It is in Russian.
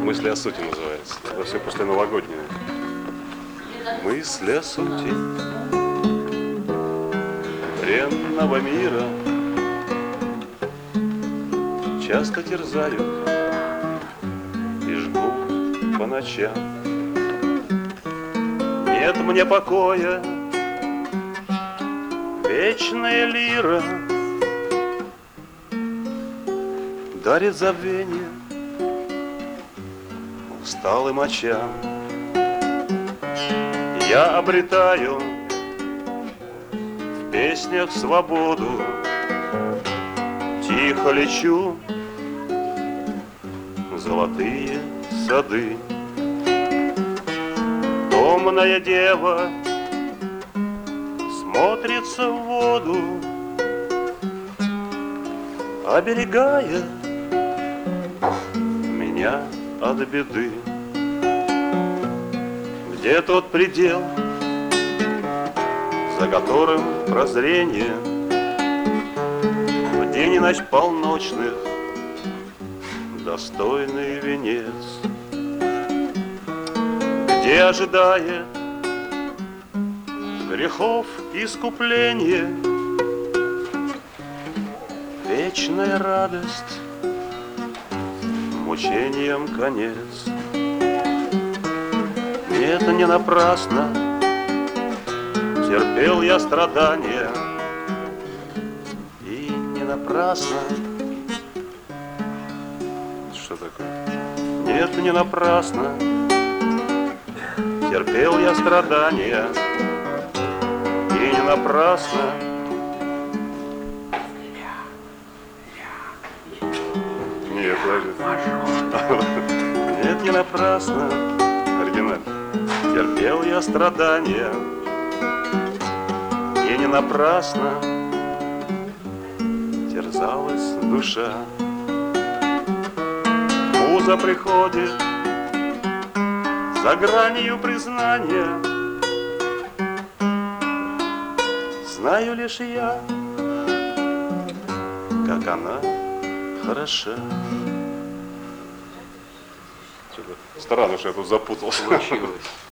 Мысли о сути называется. Это все после новогоднего. Мысли о сути бренного мира Часто терзают и жгут по ночам. Нет мне покоя, вечная лира Дарит забвение усталым очам. Я обретаю в песнях свободу, Тихо лечу золотые сады. Томная дева смотрится в воду, Оберегая меня от беды. Где тот предел, за которым прозрение? В день и ночь полночных достойный венец, Где ожидает грехов искупление, Вечная радость, мучением конец. Нет, не напрасно. Терпел я страдания, И не напрасно. Что такое? Нет, не напрасно. Терпел я страдания, И не напрасно Подожди. Нет, не напрасно Оригинально. Терпел я страдания. И не напрасно Терзалась душа. Муза приходит За гранью признания. Знаю лишь я Как она хороша Странно, что я тут запутался. Получилось.